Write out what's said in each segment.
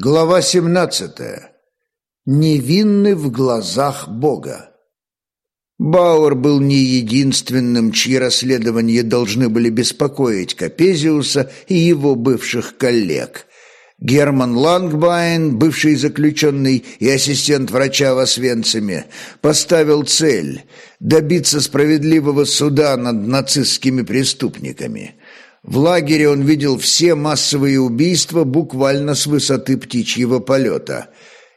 Глава 17. Невинны в глазах Бога. Бауэр был не единственным, чьи расследования должны были беспокоить Капезиуса и его бывших коллег. Герман Лангбайн, бывший заключенный и ассистент врача в Освенциме, поставил цель – добиться справедливого суда над нацистскими преступниками – в лагере он видел все массовые убийства буквально с высоты птичьего полета.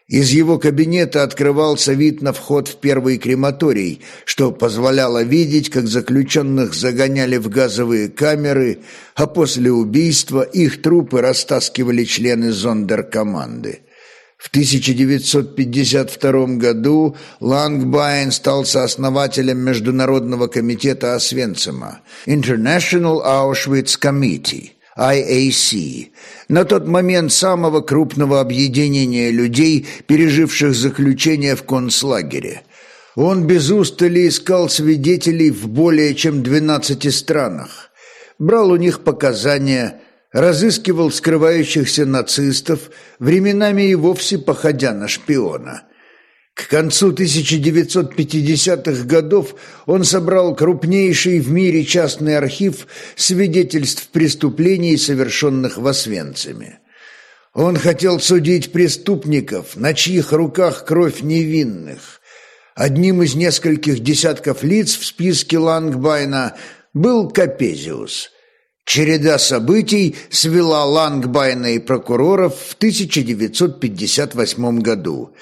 Из его кабинета открывался вид на вход в первый крематорий, что позволяло видеть, как заключенных загоняли в газовые камеры, а после убийства их трупы растаскивали члены зондеркоманды. В 1952 году Лангбайн стал сооснователем Международного комитета Освенцима International Auschwitz Committee IAC, на тот момент самого крупного объединения людей, переживших заключение в концлагере. Он без устали искал свидетелей в более чем 12 странах, брал у них показания – разыскивал скрывающихся нацистов, временами и вовсе походя на шпиона. К концу 1950-х годов он собрал крупнейший в мире частный архив свидетельств преступлений, совершенных в Освенциме. Он хотел судить преступников, на чьих руках кровь невинных. Одним из нескольких десятков лиц в списке Лангбайна был Капезиус – Череда событий свела Лангбайна и прокуроров в 1958 году.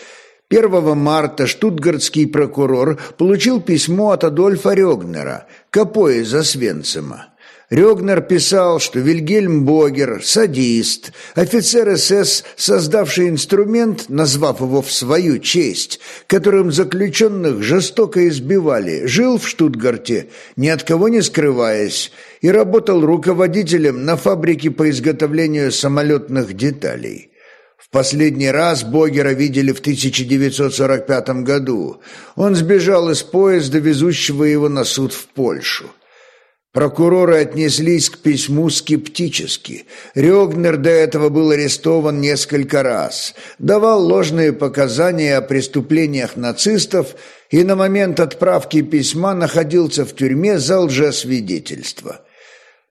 1 марта штутгартский прокурор получил письмо от Адольфа Рёгнера, капо из Освенцима. Рёгнер писал, что Вильгельм Богер – садист, офицер СС, создавший инструмент, назвав его в свою честь, которым заключенных жестоко избивали, жил в Штутгарте, ни от кого не скрываясь, и работал руководителем на фабрике по изготовлению самолетных деталей. В последний раз Богера видели в 1945 году. Он сбежал из поезда, везущего его на суд в Польшу. Прокуроры отнеслись к письму скептически. Рёгнер до этого был арестован несколько раз, давал ложные показания о преступлениях нацистов и на момент отправки письма находился в тюрьме за лжесвидетельство.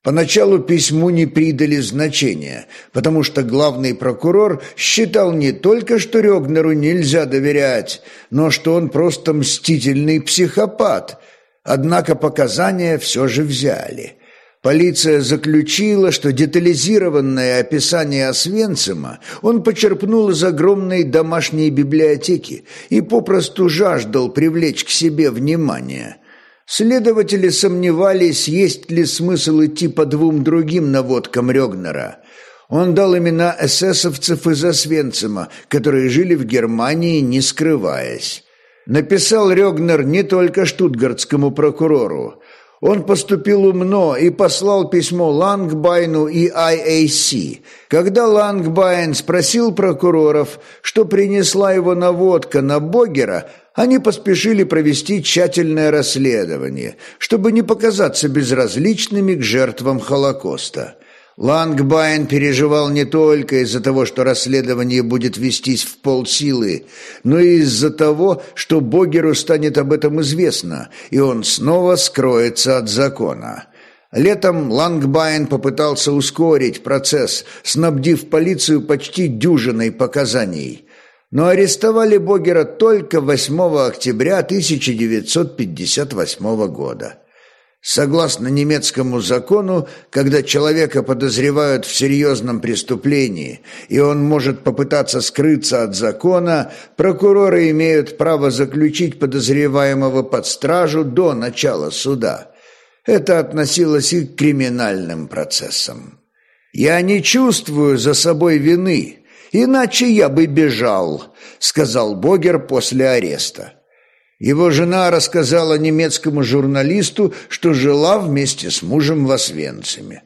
Поначалу письму не придали значения, потому что главный прокурор считал не только, что Рёгнеру нельзя доверять, но что он просто мстительный психопат – Однако показания все же взяли. Полиция заключила, что детализированное описание Освенцима он почерпнул из огромной домашней библиотеки и попросту жаждал привлечь к себе внимание. Следователи сомневались, есть ли смысл идти по двум другим наводкам Рёгнера. Он дал имена эсэсовцев из Освенцима, которые жили в Германии, не скрываясь написал Рёгнер не только штутгартскому прокурору. Он поступил умно и послал письмо Лангбайну и IAC. Когда Лангбайн спросил прокуроров, что принесла его наводка на Богера, они поспешили провести тщательное расследование, чтобы не показаться безразличными к жертвам Холокоста. Лангбайн переживал не только из-за того, что расследование будет вестись в полсилы, но и из-за того, что Богеру станет об этом известно, и он снова скроется от закона. Летом Лангбайн попытался ускорить процесс, снабдив полицию почти дюжиной показаний. Но арестовали Богера только 8 октября 1958 года. Согласно немецкому закону, когда человека подозревают в серьезном преступлении, и он может попытаться скрыться от закона, прокуроры имеют право заключить подозреваемого под стражу до начала суда. Это относилось и к криминальным процессам. «Я не чувствую за собой вины, иначе я бы бежал», — сказал Богер после ареста. Его жена рассказала немецкому журналисту, что жила вместе с мужем в Освенциме.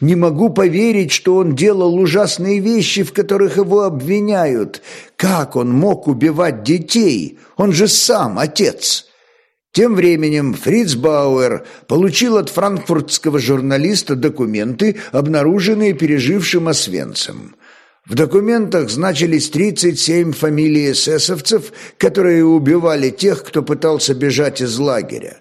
«Не могу поверить, что он делал ужасные вещи, в которых его обвиняют. Как он мог убивать детей? Он же сам отец!» Тем временем Фриц Бауэр получил от франкфуртского журналиста документы, обнаруженные пережившим Освенцем. В документах значились 37 фамилий эсэсовцев, которые убивали тех, кто пытался бежать из лагеря.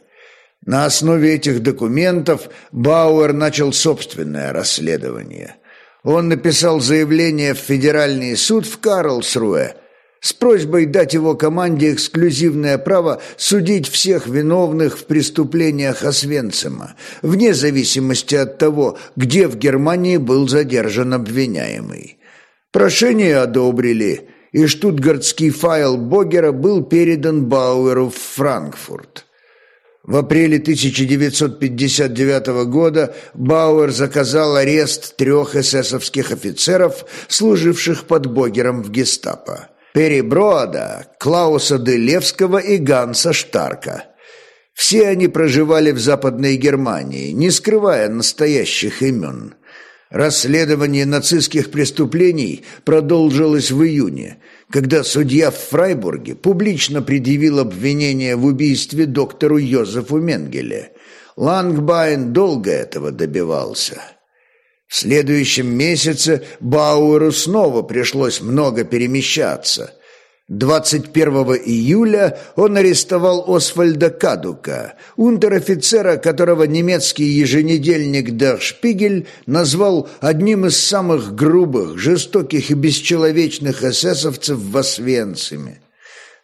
На основе этих документов Бауэр начал собственное расследование. Он написал заявление в Федеральный суд в Карлсруэ с просьбой дать его команде эксклюзивное право судить всех виновных в преступлениях Освенцима, вне зависимости от того, где в Германии был задержан обвиняемый. Прошение одобрили, и штутгартский файл Богера был передан Бауэру в Франкфурт. В апреле 1959 года Бауэр заказал арест трех эсэсовских офицеров, служивших под Богером в гестапо. Перри Клауса Делевского и Ганса Штарка. Все они проживали в Западной Германии, не скрывая настоящих имен. Расследование нацистских преступлений продолжилось в июне, когда судья в Фрайбурге публично предъявил обвинение в убийстве доктору Йозефу Менгеле. Лангбайн долго этого добивался. В следующем месяце Бауэру снова пришлось много перемещаться – 21 июля он арестовал Освальда Кадука, унтер-офицера, которого немецкий еженедельник Der Spiegel назвал одним из самых грубых, жестоких и бесчеловечных эсэсовцев в Освенциме.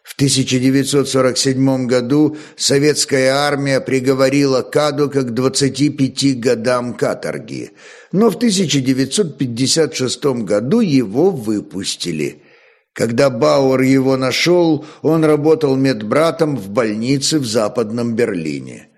В 1947 году советская армия приговорила Кадука к 25 годам каторги, но в 1956 году его выпустили – когда Бауэр его нашел, он работал медбратом в больнице в Западном Берлине.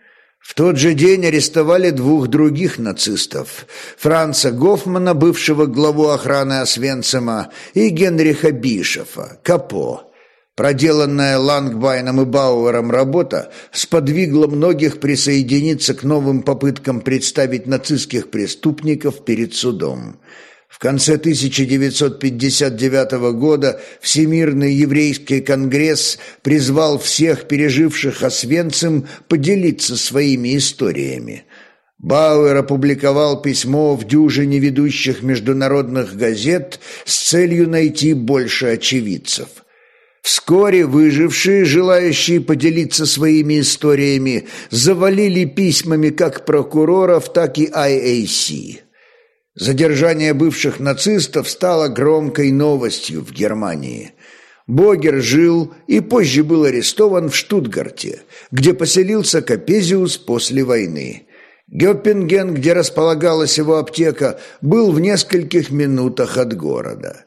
В тот же день арестовали двух других нацистов – Франца Гофмана, бывшего главу охраны Освенцима, и Генриха Бишофа, Капо. Проделанная Лангбайном и Бауэром работа сподвигла многих присоединиться к новым попыткам представить нацистских преступников перед судом – в конце 1959 года Всемирный еврейский конгресс призвал всех переживших Освенцим поделиться своими историями. Бауэр опубликовал письмо в дюжине ведущих международных газет с целью найти больше очевидцев. Вскоре выжившие, желающие поделиться своими историями, завалили письмами как прокуроров, так и IAC. Задержание бывших нацистов стало громкой новостью в Германии. Богер жил и позже был арестован в Штутгарте, где поселился Капезиус после войны. Гёппинген, где располагалась его аптека, был в нескольких минутах от города.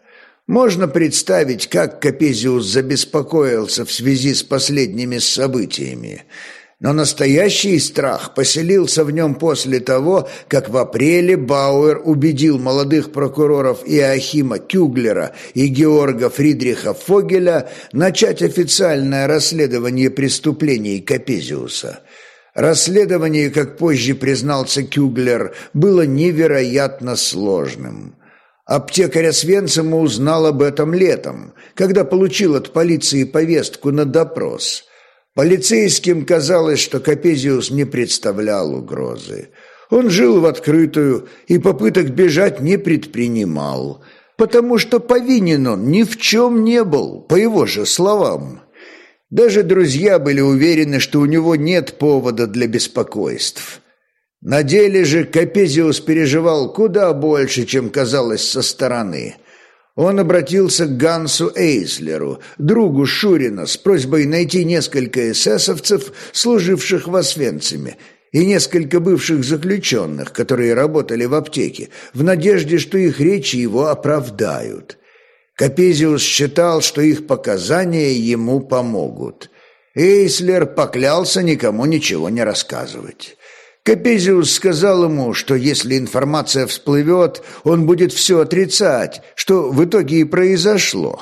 Можно представить, как Капезиус забеспокоился в связи с последними событиями – но настоящий страх поселился в нем после того, как в апреле Бауэр убедил молодых прокуроров Иохима Кюглера и Георга Фридриха Фогеля начать официальное расследование преступлений Капезиуса. Расследование, как позже признался Кюглер, было невероятно сложным. Аптекарь Освенцима узнал об этом летом, когда получил от полиции повестку на допрос – Полицейским казалось, что Капезиус не представлял угрозы. Он жил в открытую и попыток бежать не предпринимал, потому что повинен он ни в чем не был, по его же словам. Даже друзья были уверены, что у него нет повода для беспокойств. На деле же Капезиус переживал куда больше, чем казалось со стороны – он обратился к Гансу Эйслеру, другу Шурина, с просьбой найти несколько эсэсовцев, служивших в Освенциме, и несколько бывших заключенных, которые работали в аптеке, в надежде, что их речи его оправдают. Капезиус считал, что их показания ему помогут. Эйслер поклялся никому ничего не рассказывать. Капезиус сказал ему, что если информация всплывет, он будет все отрицать, что в итоге и произошло.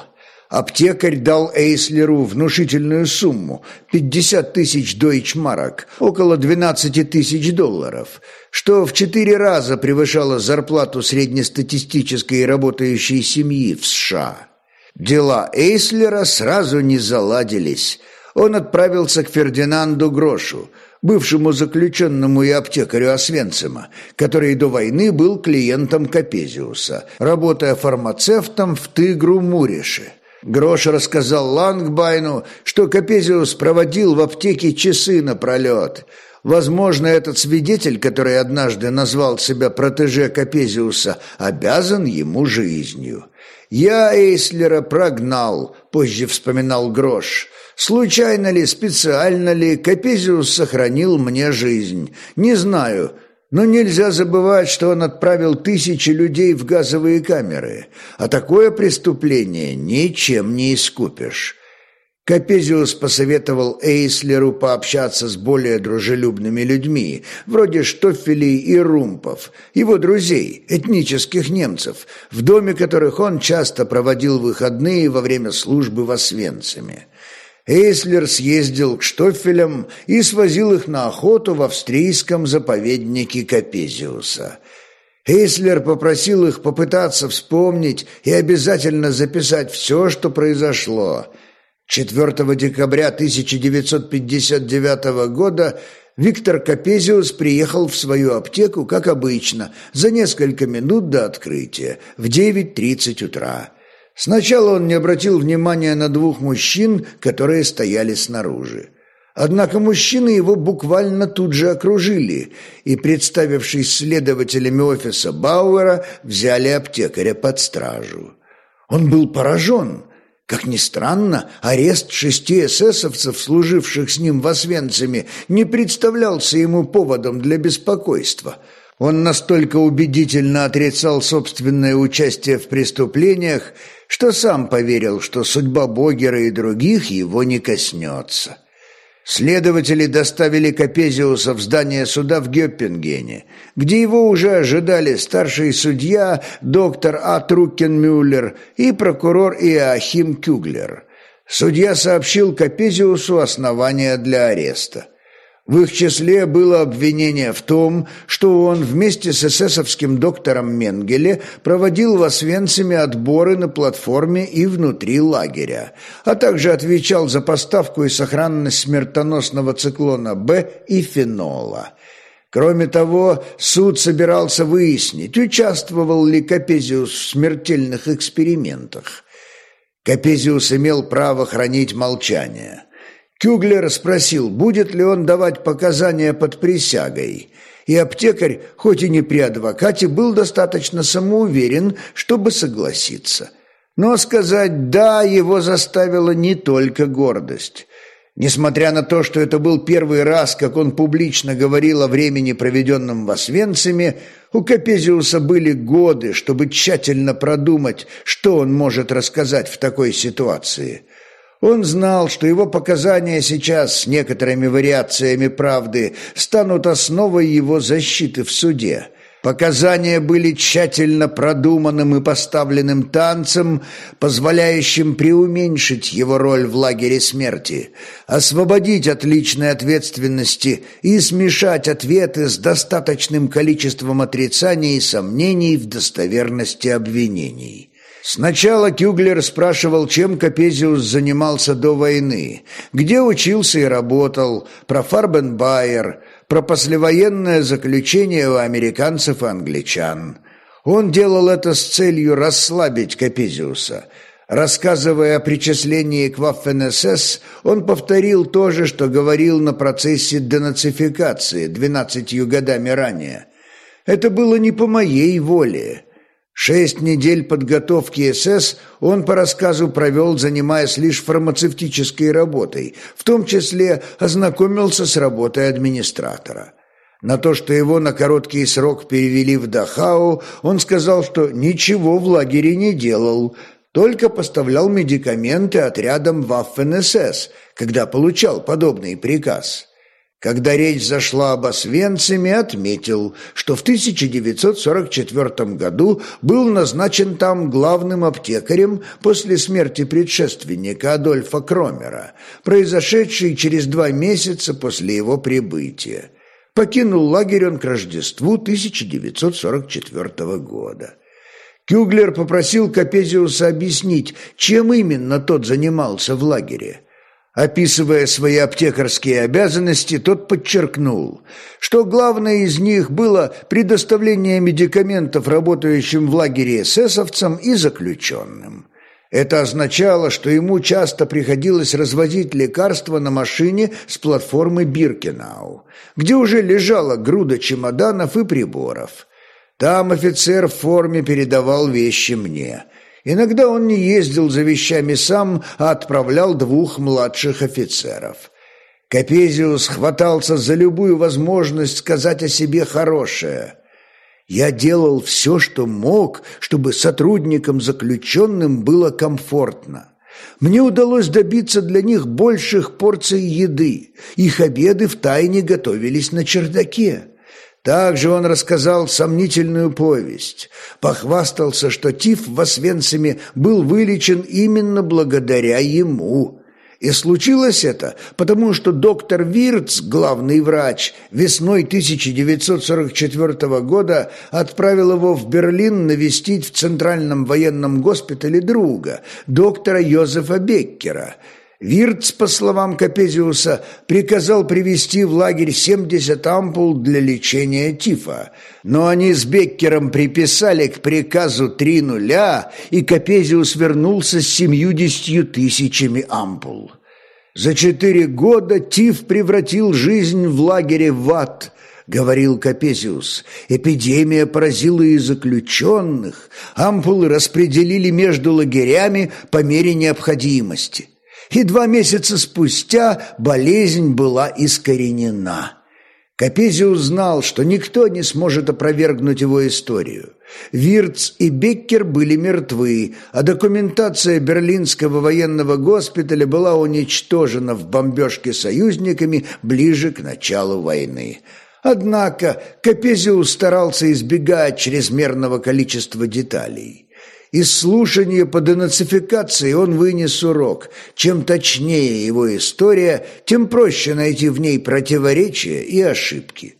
Аптекарь дал Эйслеру внушительную сумму – 50 тысяч дойчмарок, около 12 тысяч долларов, что в четыре раза превышало зарплату среднестатистической работающей семьи в США. Дела Эйслера сразу не заладились. Он отправился к Фердинанду Грошу – бывшему заключенному и аптекарю Освенцима, который до войны был клиентом Капезиуса, работая фармацевтом в Тыгру Мурише. Грош рассказал Лангбайну, что Капезиус проводил в аптеке часы напролет. Возможно, этот свидетель, который однажды назвал себя протеже Капезиуса, обязан ему жизнью. «Я Эйслера прогнал», — позже вспоминал Грош. «Случайно ли, специально ли, Капезиус сохранил мне жизнь? Не знаю». Но нельзя забывать, что он отправил тысячи людей в газовые камеры, а такое преступление ничем не искупишь. Капезиус посоветовал Эйслеру пообщаться с более дружелюбными людьми, вроде Штофелей и Румпов, его друзей, этнических немцев, в доме которых он часто проводил выходные во время службы в Освенциме. Эйслер съездил к Штофелям и свозил их на охоту в австрийском заповеднике Капезиуса. Эйслер попросил их попытаться вспомнить и обязательно записать все, что произошло. 4 декабря 1959 года Виктор Капезиус приехал в свою аптеку, как обычно, за несколько минут до открытия, в 9.30 утра. Сначала он не обратил внимания на двух мужчин, которые стояли снаружи. Однако мужчины его буквально тут же окружили и, представившись следователями офиса Бауэра, взяли аптекаря под стражу. Он был поражен. Как ни странно, арест шести эсэсовцев, служивших с ним в Освенциме, не представлялся ему поводом для беспокойства – он настолько убедительно отрицал собственное участие в преступлениях, что сам поверил, что судьба Богера и других его не коснется. Следователи доставили Капезиуса в здание суда в Гёппингене, где его уже ожидали старший судья доктор А. Труккенмюллер и прокурор Иоахим Кюглер. Судья сообщил Капезиусу основания для ареста. В их числе было обвинение в том, что он вместе с эсэсовским доктором Менгеле проводил в Освенциме отборы на платформе и внутри лагеря, а также отвечал за поставку и сохранность смертоносного циклона «Б» и фенола. Кроме того, суд собирался выяснить, участвовал ли Капезиус в смертельных экспериментах. Капезиус имел право хранить молчание – Кюглер спросил, будет ли он давать показания под присягой, и аптекарь, хоть и не при адвокате, был достаточно самоуверен, чтобы согласиться. Но сказать «да» его заставила не только гордость. Несмотря на то, что это был первый раз, как он публично говорил о времени, проведенном в Освенциме, у Капезиуса были годы, чтобы тщательно продумать, что он может рассказать в такой ситуации – он знал, что его показания сейчас с некоторыми вариациями правды станут основой его защиты в суде. Показания были тщательно продуманным и поставленным танцем, позволяющим преуменьшить его роль в лагере смерти, освободить от личной ответственности и смешать ответы с достаточным количеством отрицаний и сомнений в достоверности обвинений. Сначала Кюглер спрашивал, чем Капезиус занимался до войны, где учился и работал, про Фарбенбайер, про послевоенное заключение у американцев и англичан. Он делал это с целью расслабить Капезиуса. Рассказывая о причислении к Ваффен-СС, он повторил то же, что говорил на процессе денацификации двенадцатью годами ранее. «Это было не по моей воле». Шесть недель подготовки СС он по рассказу провел, занимаясь лишь фармацевтической работой, в том числе ознакомился с работой администратора. На то, что его на короткий срок перевели в Дахау, он сказал, что ничего в лагере не делал, только поставлял медикаменты отрядам Waffen-СС, когда получал подобный приказ. Когда речь зашла об Освенциме, отметил, что в 1944 году был назначен там главным аптекарем после смерти предшественника Адольфа Кромера, произошедшей через два месяца после его прибытия. Покинул лагерь он к Рождеству 1944 года. Кюглер попросил Капезиуса объяснить, чем именно тот занимался в лагере. Описывая свои аптекарские обязанности, тот подчеркнул, что главное из них было предоставление медикаментов работающим в лагере эсэсовцам и заключенным. Это означало, что ему часто приходилось развозить лекарства на машине с платформы Биркенау, где уже лежала груда чемоданов и приборов. Там офицер в форме передавал вещи мне – Иногда он не ездил за вещами сам, а отправлял двух младших офицеров. Капезиус хватался за любую возможность сказать о себе хорошее. Я делал все, что мог, чтобы сотрудникам-заключенным было комфортно. Мне удалось добиться для них больших порций еды. Их обеды втайне готовились на чердаке. Также он рассказал сомнительную повесть, похвастался, что тиф в Освенциме был вылечен именно благодаря ему. И случилось это, потому что доктор Вирц, главный врач, весной 1944 года отправил его в Берлин навестить в Центральном военном госпитале друга, доктора Йозефа Беккера – Вирц, по словам Капезиуса, приказал привезти в лагерь 70 ампул для лечения тифа, но они с Беккером приписали к приказу три нуля, и Капезиус вернулся с 70 тысячами ампул. За четыре года тиф превратил жизнь в лагере в ад –— говорил Капезиус. «Эпидемия поразила и заключенных. Ампулы распределили между лагерями по мере необходимости и два месяца спустя болезнь была искоренена. Капезиус знал, что никто не сможет опровергнуть его историю. Вирц и Беккер были мертвы, а документация Берлинского военного госпиталя была уничтожена в бомбежке союзниками ближе к началу войны. Однако Капезиус старался избегать чрезмерного количества деталей. Из слушания по денацификации он вынес урок. Чем точнее его история, тем проще найти в ней противоречия и ошибки.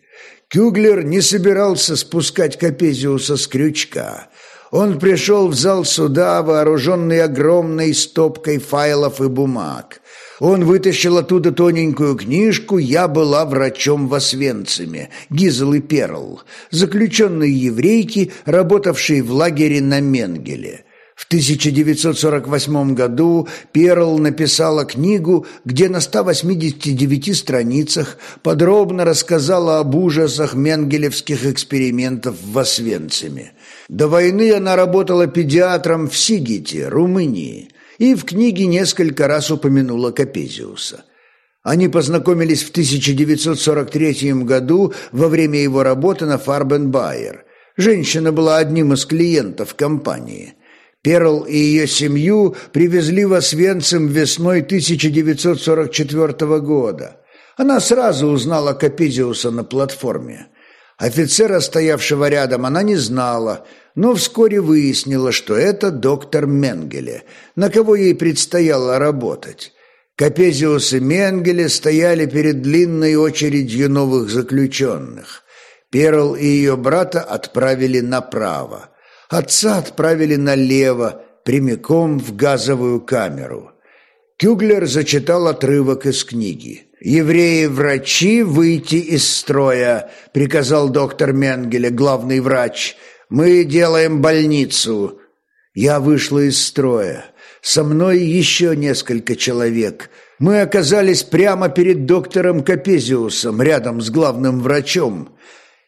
Кюглер не собирался спускать Капезиуса с крючка. Он пришел в зал суда, вооруженный огромной стопкой файлов и бумаг. Он вытащил оттуда тоненькую книжку «Я была врачом в Освенциме» Гизелы Перл, заключенной еврейки, работавшей в лагере на Менгеле. В 1948 году Перл написала книгу, где на 189 страницах подробно рассказала об ужасах менгелевских экспериментов в Освенциме. До войны она работала педиатром в Сигите, Румынии и в книге несколько раз упомянула Капезиуса. Они познакомились в 1943 году во время его работы на Фарбенбайер. Женщина была одним из клиентов компании. Перл и ее семью привезли в Освенцим весной 1944 года. Она сразу узнала Капезиуса на платформе. Офицера, стоявшего рядом, она не знала – но вскоре выяснила, что это доктор Менгеле, на кого ей предстояло работать. Капезиус и Менгеле стояли перед длинной очередью новых заключенных. Перл и ее брата отправили направо. Отца отправили налево, прямиком в газовую камеру. Кюглер зачитал отрывок из книги. «Евреи-врачи, выйти из строя», — приказал доктор Менгеле, главный врач — мы делаем больницу. Я вышла из строя. Со мной еще несколько человек. Мы оказались прямо перед доктором Капезиусом, рядом с главным врачом.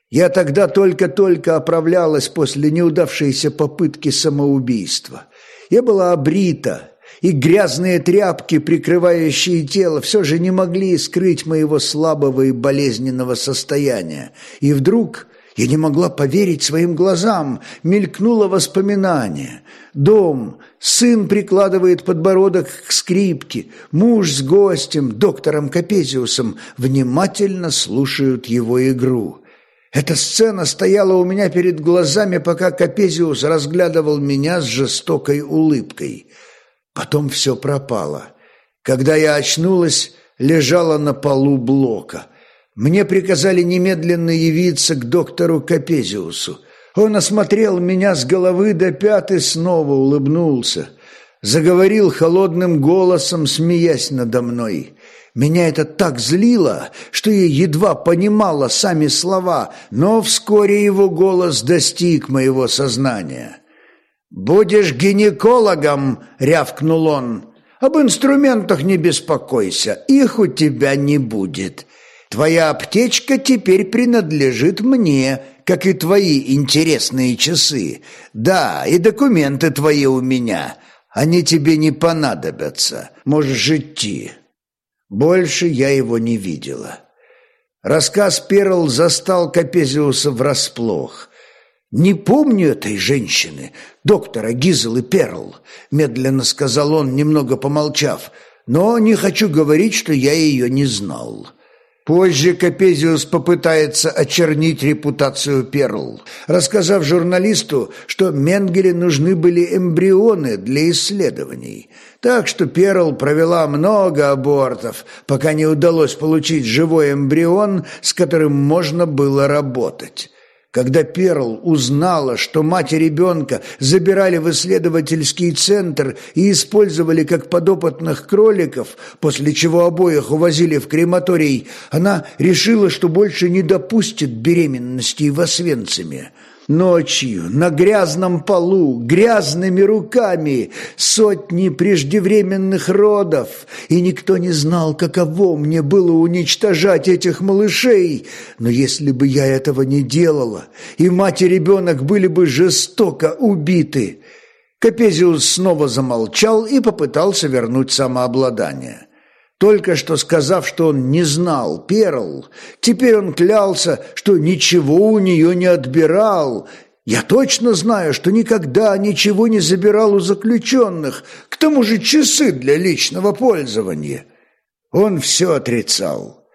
Я тогда только-только оправлялась после неудавшейся попытки самоубийства. Я была обрита, и грязные тряпки, прикрывающие тело, все же не могли скрыть моего слабого и болезненного состояния. И вдруг я не могла поверить своим глазам. Мелькнуло воспоминание. Дом, сын прикладывает подбородок к скрипке, муж с гостем, доктором Капезиусом, внимательно слушают его игру. Эта сцена стояла у меня перед глазами, пока Капезиус разглядывал меня с жестокой улыбкой. Потом все пропало. Когда я очнулась, лежала на полу блока – мне приказали немедленно явиться к доктору Капезиусу. Он осмотрел меня с головы до пят и снова улыбнулся. Заговорил холодным голосом, смеясь надо мной. Меня это так злило, что я едва понимала сами слова, но вскоре его голос достиг моего сознания. «Будешь гинекологом!» — рявкнул он. «Об инструментах не беспокойся, их у тебя не будет. Твоя аптечка теперь принадлежит мне, как и твои интересные часы. Да, и документы твои у меня. Они тебе не понадобятся. Можешь идти». Больше я его не видела. Рассказ Перл застал Капезиуса врасплох. «Не помню этой женщины, доктора Гизелы Перл», — медленно сказал он, немного помолчав, «но не хочу говорить, что я ее не знал». Позже Капезиус попытается очернить репутацию Перл, рассказав журналисту, что Менгеле нужны были эмбрионы для исследований. Так что Перл провела много абортов, пока не удалось получить живой эмбрион, с которым можно было работать. Когда Перл узнала, что мать и ребенка забирали в исследовательский центр и использовали как подопытных кроликов, после чего обоих увозили в крематорий, она решила, что больше не допустит беременности в Освенциме. Ночью на грязном полу, грязными руками, сотни преждевременных родов, и никто не знал, каково мне было уничтожать этих малышей. Но если бы я этого не делала, и мать и ребенок были бы жестоко убиты. Капезиус снова замолчал и попытался вернуть самообладание. Только что сказав, что он не знал Перл, теперь он клялся, что ничего у нее не отбирал. Я точно знаю, что никогда ничего не забирал у заключенных, к тому же часы для личного пользования. Он все отрицал.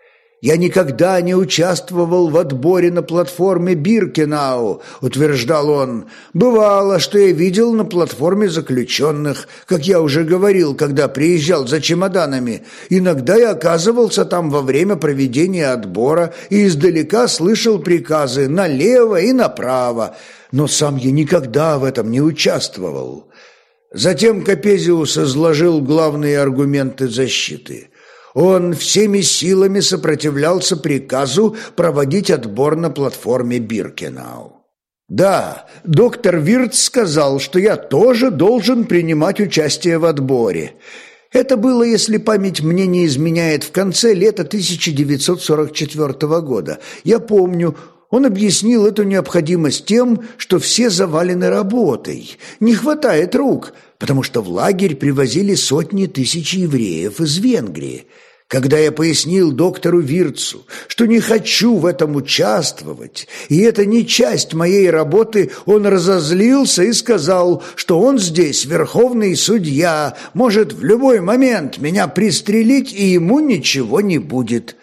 Я никогда не участвовал в отборе на платформе Биркенау, утверждал он. Бывало, что я видел на платформе заключенных, как я уже говорил, когда приезжал за чемоданами. Иногда я оказывался там во время проведения отбора и издалека слышал приказы налево и направо, но сам я никогда в этом не участвовал. Затем Капезиус изложил главные аргументы защиты – он всеми силами сопротивлялся приказу проводить отбор на платформе Биркенау. Да, доктор Вирт сказал, что я тоже должен принимать участие в отборе. Это было, если память мне не изменяет, в конце лета 1944 года. Я помню, он объяснил эту необходимость тем, что все завалены работой, не хватает рук, потому что в лагерь привозили сотни тысяч евреев из Венгрии. Когда я пояснил доктору Вирцу, что не хочу в этом участвовать, и это не часть моей работы, он разозлился и сказал, что он здесь верховный судья, может в любой момент меня пристрелить, и ему ничего не будет.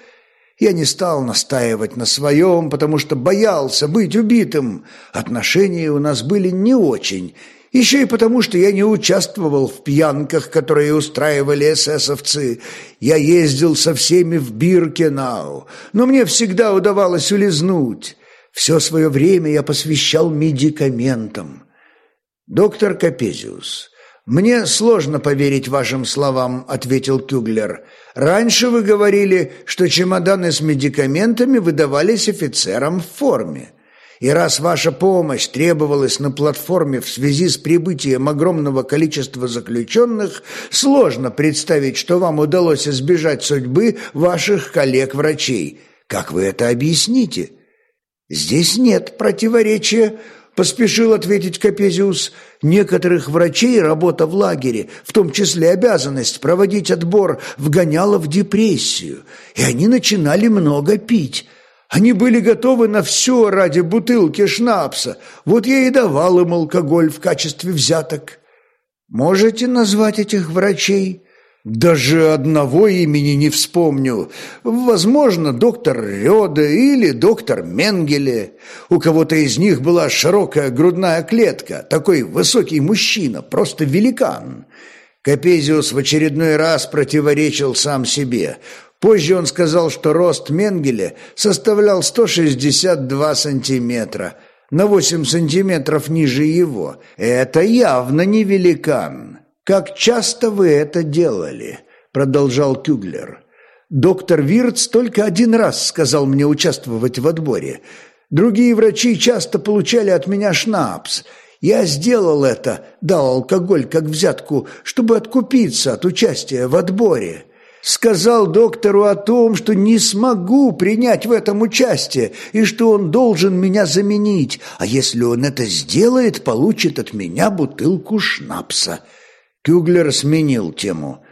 Я не стал настаивать на своем, потому что боялся быть убитым. Отношения у нас были не очень, еще и потому, что я не участвовал в пьянках, которые устраивали эсэсовцы. Я ездил со всеми в Биркенау, но мне всегда удавалось улизнуть. Все свое время я посвящал медикаментам. Доктор Капезиус, мне сложно поверить вашим словам, ответил Кюглер. Раньше вы говорили, что чемоданы с медикаментами выдавались офицерам в форме. И раз ваша помощь требовалась на платформе в связи с прибытием огромного количества заключенных, сложно представить, что вам удалось избежать судьбы ваших коллег-врачей. Как вы это объясните? Здесь нет противоречия, поспешил ответить Капезиус. Некоторых врачей работа в лагере, в том числе обязанность проводить отбор, вгоняла в депрессию, и они начинали много пить. Они были готовы на все ради бутылки шнапса. Вот я и давал им алкоголь в качестве взяток. Можете назвать этих врачей? Даже одного имени не вспомню. Возможно, доктор Рёде или доктор Менгеле. У кого-то из них была широкая грудная клетка. Такой высокий мужчина, просто великан. Капезиус в очередной раз противоречил сам себе – Позже он сказал, что рост Менгеля составлял 162 сантиметра, на 8 сантиметров ниже его. Это явно не великан. «Как часто вы это делали?» – продолжал Кюглер. «Доктор Вирц только один раз сказал мне участвовать в отборе. Другие врачи часто получали от меня шнапс. Я сделал это, дал алкоголь как взятку, чтобы откупиться от участия в отборе. Сказал доктору о том, что не смогу принять в этом участие и что он должен меня заменить, а если он это сделает, получит от меня бутылку шнапса». Кюглер сменил тему.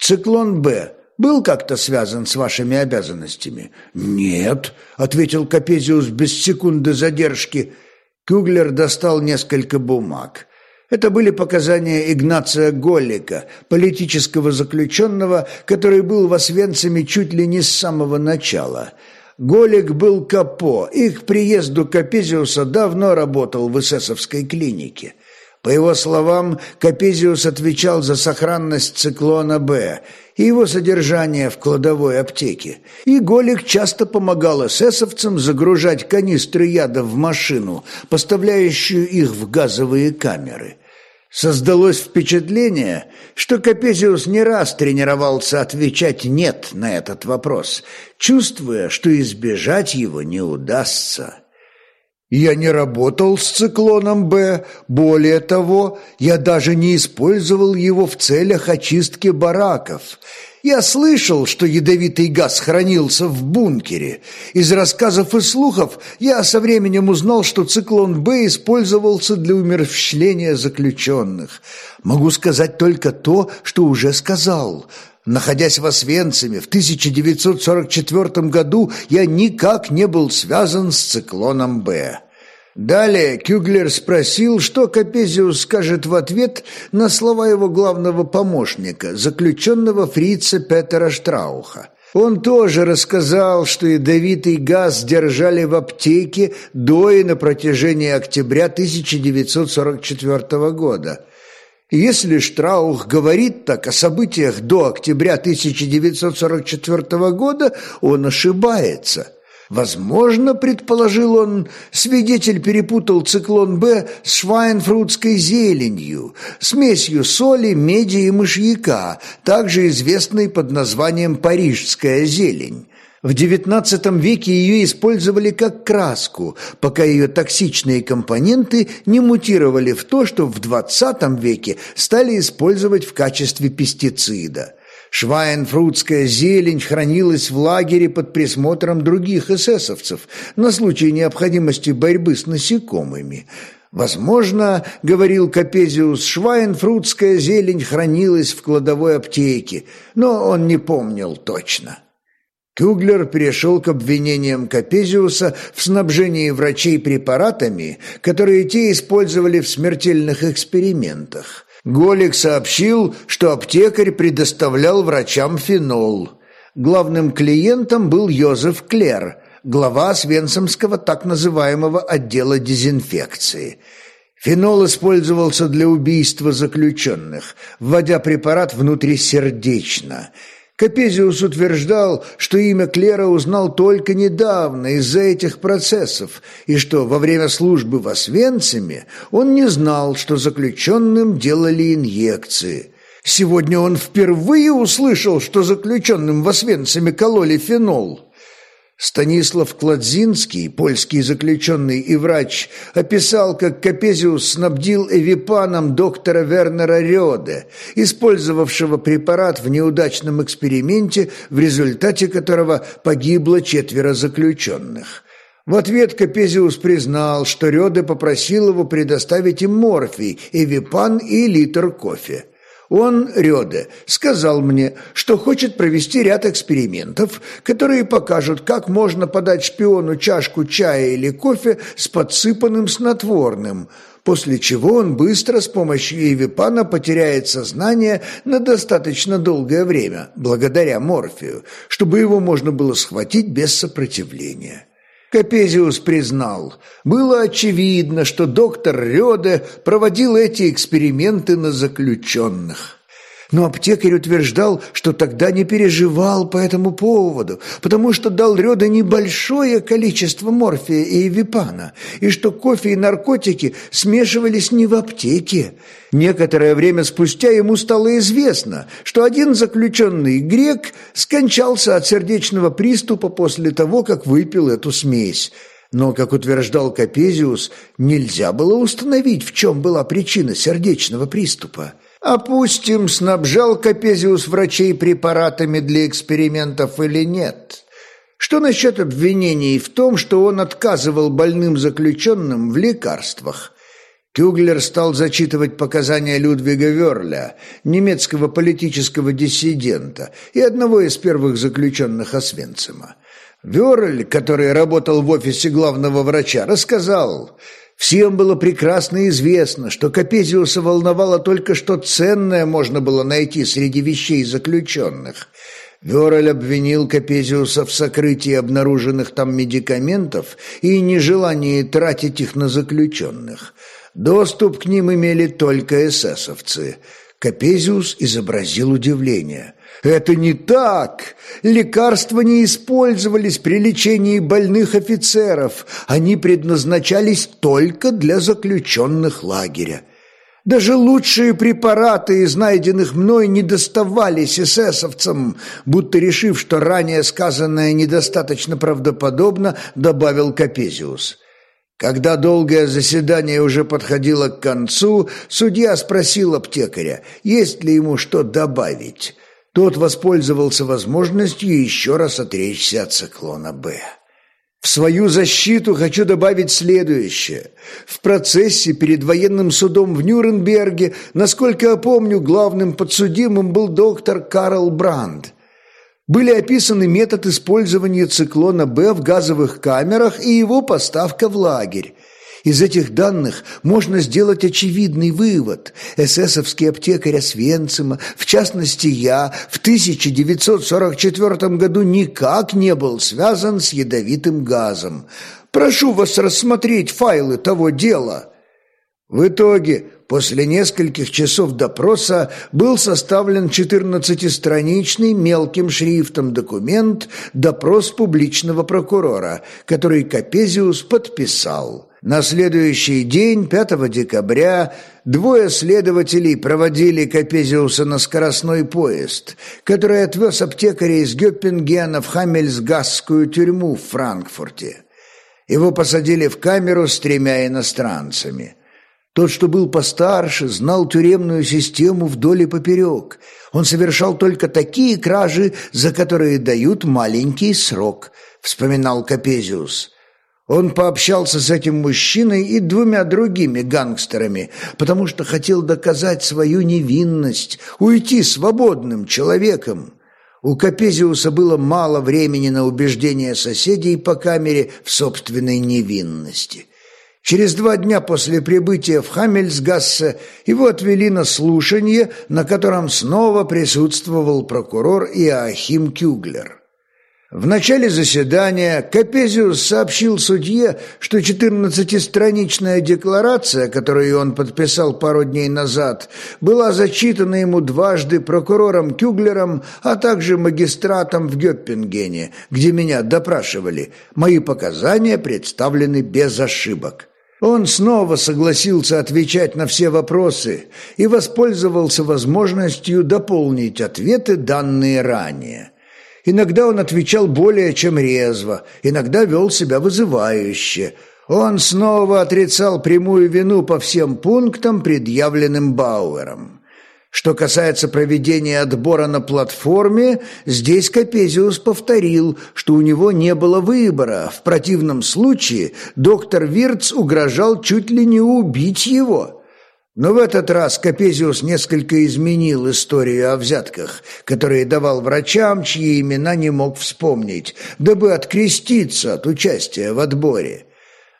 «Циклон Б был как-то связан с вашими обязанностями?» «Нет», — ответил Капезиус без секунды задержки. Кюглер достал несколько бумаг. Это были показания Игнация Голлика, политического заключенного, который был в Освенциме чуть ли не с самого начала. Голик был капо и к приезду Капезиуса давно работал в эсэсовской клинике. По его словам, Капезиус отвечал за сохранность циклона «Б» и его содержание в кладовой аптеке. И Голик часто помогал эсэсовцам загружать канистры яда в машину, поставляющую их в газовые камеры. Создалось впечатление, что Капезиус не раз тренировался отвечать «нет» на этот вопрос, чувствуя, что избежать его не удастся. Я не работал с циклоном «Б», более того, я даже не использовал его в целях очистки бараков. Я слышал, что ядовитый газ хранился в бункере. Из рассказов и слухов я со временем узнал, что циклон «Б» использовался для умерщвления заключенных. Могу сказать только то, что уже сказал – Находясь в Освенциме в 1944 году, я никак не был связан с циклоном «Б». Далее Кюглер спросил, что Капезиус скажет в ответ на слова его главного помощника, заключенного фрица Петера Штрауха. Он тоже рассказал, что ядовитый газ держали в аптеке до и на протяжении октября 1944 года. Если Штраух говорит так о событиях до октября 1944 года, он ошибается. Возможно, предположил он, свидетель перепутал циклон «Б» с швайнфрутской зеленью, смесью соли, меди и мышьяка, также известной под названием «парижская зелень». В XIX веке ее использовали как краску, пока ее токсичные компоненты не мутировали в то, что в XX веке стали использовать в качестве пестицида. Швайнфрутская зелень хранилась в лагере под присмотром других эсэсовцев на случай необходимости борьбы с насекомыми. Возможно, говорил Капезиус, швайнфрутская зелень хранилась в кладовой аптеке, но он не помнил точно. Кюглер перешел к обвинениям Капезиуса в снабжении врачей препаратами, которые те использовали в смертельных экспериментах. Голик сообщил, что аптекарь предоставлял врачам фенол. Главным клиентом был Йозеф Клер, глава Свенцемского так называемого отдела дезинфекции. Фенол использовался для убийства заключенных, вводя препарат внутрисердечно – Капезиус утверждал, что имя Клера узнал только недавно из-за этих процессов, и что во время службы в Освенциме он не знал, что заключенным делали инъекции. Сегодня он впервые услышал, что заключенным в Освенциме кололи фенол. Станислав Кладзинский, польский заключенный и врач, описал, как Капезиус снабдил эвипаном доктора Вернера Рёде, использовавшего препарат в неудачном эксперименте, в результате которого погибло четверо заключенных. В ответ Капезиус признал, что Рёде попросил его предоставить им морфий, эвипан и литр кофе. Он, Рёде, сказал мне, что хочет провести ряд экспериментов, которые покажут, как можно подать шпиону чашку чая или кофе с подсыпанным снотворным, после чего он быстро с помощью Евипана потеряет сознание на достаточно долгое время, благодаря морфию, чтобы его можно было схватить без сопротивления. Капезиус признал, было очевидно, что доктор Рёде проводил эти эксперименты на заключенных. Но аптекарь утверждал, что тогда не переживал по этому поводу, потому что дал Рёда небольшое количество морфия и випана, и что кофе и наркотики смешивались не в аптеке. Некоторое время спустя ему стало известно, что один заключенный грек скончался от сердечного приступа после того, как выпил эту смесь. Но, как утверждал Капезиус, нельзя было установить, в чем была причина сердечного приступа. Опустим, снабжал Капезиус врачей препаратами для экспериментов или нет. Что насчет обвинений в том, что он отказывал больным заключенным в лекарствах? Кюглер стал зачитывать показания Людвига Верля, немецкого политического диссидента и одного из первых заключенных Освенцима. Верль, который работал в офисе главного врача, рассказал – Всем было прекрасно известно, что Капезиуса волновало только, что ценное можно было найти среди вещей заключенных. Верель обвинил Капезиуса в сокрытии обнаруженных там медикаментов и нежелании тратить их на заключенных. Доступ к ним имели только эсэсовцы. Капезиус изобразил удивление – это не так. Лекарства не использовались при лечении больных офицеров. Они предназначались только для заключенных лагеря. Даже лучшие препараты из найденных мной не доставались эсэсовцам, будто решив, что ранее сказанное недостаточно правдоподобно, добавил Капезиус. Когда долгое заседание уже подходило к концу, судья спросил аптекаря, есть ли ему что добавить. Тот воспользовался возможностью еще раз отречься от циклона «Б». В свою защиту хочу добавить следующее. В процессе перед военным судом в Нюрнберге, насколько я помню, главным подсудимым был доктор Карл Бранд. Были описаны метод использования циклона «Б» в газовых камерах и его поставка в лагерь. Из этих данных можно сделать очевидный вывод. Эсэсовский аптекарь Освенцима, в частности я, в 1944 году никак не был связан с ядовитым газом. Прошу вас рассмотреть файлы того дела». В итоге, после нескольких часов допроса, был составлен 14-страничный мелким шрифтом документ «Допрос публичного прокурора», который Капезиус подписал. На следующий день, 5 декабря, двое следователей проводили Капезиуса на скоростной поезд, который отвез аптекаря из Гёппингена в Хамельсгасскую тюрьму в Франкфурте. Его посадили в камеру с тремя иностранцами. Тот, что был постарше, знал тюремную систему вдоль и поперек. Он совершал только такие кражи, за которые дают маленький срок, вспоминал Капезиус. Он пообщался с этим мужчиной и двумя другими гангстерами, потому что хотел доказать свою невинность, уйти свободным человеком. У Капезиуса было мало времени на убеждение соседей по камере в собственной невинности. Через два дня после прибытия в Хамельсгассе его отвели на слушание, на котором снова присутствовал прокурор Иоахим Кюглер. В начале заседания Капезиус сообщил судье, что 14-страничная декларация, которую он подписал пару дней назад, была зачитана ему дважды прокурором Кюглером, а также магистратом в Гёппингене, где меня допрашивали. Мои показания представлены без ошибок. Он снова согласился отвечать на все вопросы и воспользовался возможностью дополнить ответы, данные ранее. Иногда он отвечал более чем резво, иногда вел себя вызывающе. Он снова отрицал прямую вину по всем пунктам, предъявленным Бауэром. Что касается проведения отбора на платформе, здесь Капезиус повторил, что у него не было выбора. В противном случае доктор Вирц угрожал чуть ли не убить его. Но в этот раз Капезиус несколько изменил историю о взятках, которые давал врачам, чьи имена не мог вспомнить, дабы откреститься от участия в отборе.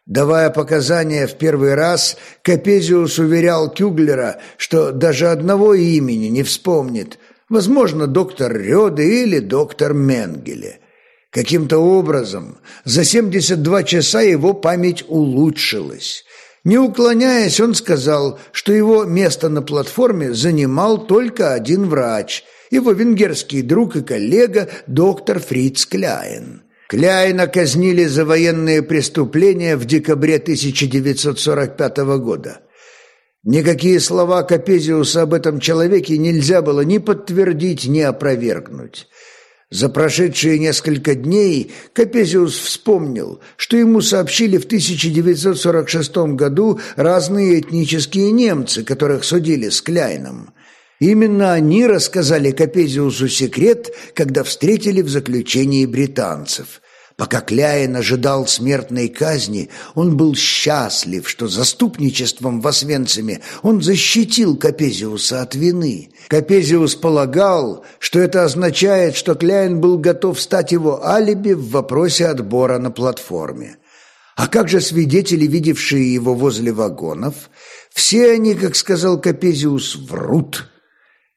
Давая показания в первый раз, Капезиус уверял Кюглера, что даже одного имени не вспомнит, возможно, доктор Рёде или доктор Менгеле. Каким-то образом за 72 часа его память улучшилась. Не уклоняясь, он сказал, что его место на платформе занимал только один врач, его венгерский друг и коллега доктор Фриц Кляйн. Кляйна казнили за военные преступления в декабре 1945 года. Никакие слова Капезиуса об этом человеке нельзя было ни подтвердить, ни опровергнуть. За прошедшие несколько дней Капезиус вспомнил, что ему сообщили в 1946 году разные этнические немцы, которых судили с Кляйном. Именно они рассказали Капезиусу секрет, когда встретили в заключении британцев. Пока Кляйн ожидал смертной казни, он был счастлив, что заступничеством в Освенциме он защитил Капезиуса от вины. Капезиус полагал, что это означает, что Кляйн был готов стать его алиби в вопросе отбора на платформе. А как же свидетели, видевшие его возле вагонов? Все они, как сказал Капезиус, врут.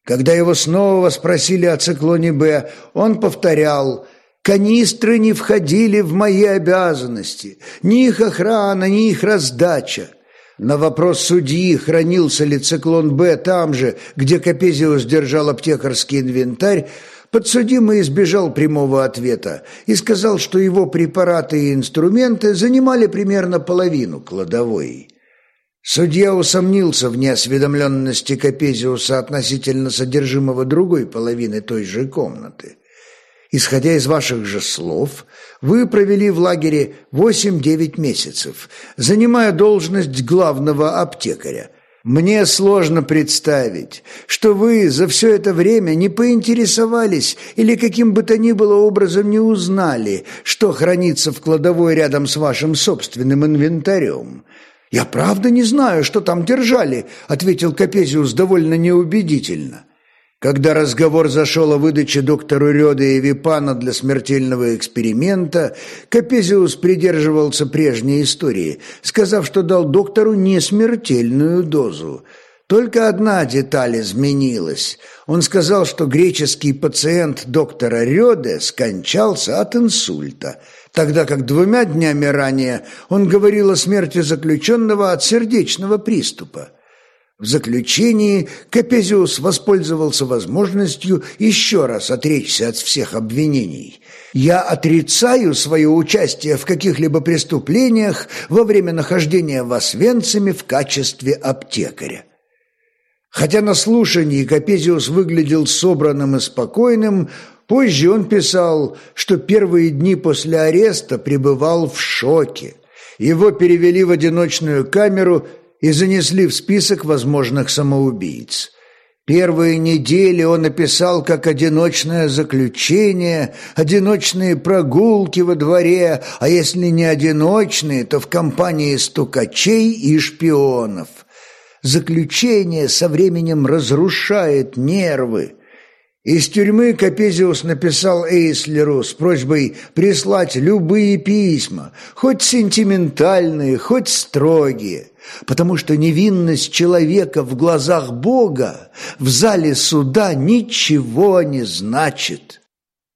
Когда его снова спросили о циклоне «Б», он повторял – Канистры не входили в мои обязанности, ни их охрана, ни их раздача. На вопрос судьи, хранился ли циклон «Б» там же, где Капезиус держал аптекарский инвентарь, подсудимый избежал прямого ответа и сказал, что его препараты и инструменты занимали примерно половину кладовой. Судья усомнился в неосведомленности Капезиуса относительно содержимого другой половины той же комнаты. Исходя из ваших же слов, вы провели в лагере 8-9 месяцев, занимая должность главного аптекаря. Мне сложно представить, что вы за все это время не поинтересовались или каким бы то ни было образом не узнали, что хранится в кладовой рядом с вашим собственным инвентарем. «Я правда не знаю, что там держали», — ответил Капезиус довольно неубедительно. Когда разговор зашел о выдаче доктору Рёда и Випана для смертельного эксперимента, Капезиус придерживался прежней истории, сказав, что дал доктору несмертельную дозу. Только одна деталь изменилась. Он сказал, что греческий пациент доктора Рёде скончался от инсульта, тогда как двумя днями ранее он говорил о смерти заключенного от сердечного приступа. В заключении Капезиус воспользовался возможностью еще раз отречься от всех обвинений. «Я отрицаю свое участие в каких-либо преступлениях во время нахождения в Освенциме в качестве аптекаря». Хотя на слушании Капезиус выглядел собранным и спокойным, позже он писал, что первые дни после ареста пребывал в шоке. Его перевели в одиночную камеру и занесли в список возможных самоубийц. Первые недели он описал как одиночное заключение, одиночные прогулки во дворе, а если не одиночные, то в компании стукачей и шпионов. Заключение со временем разрушает нервы. Из тюрьмы Капезиус написал Эйслеру с просьбой прислать любые письма, хоть сентиментальные, хоть строгие – потому что невинность человека в глазах Бога в зале суда ничего не значит.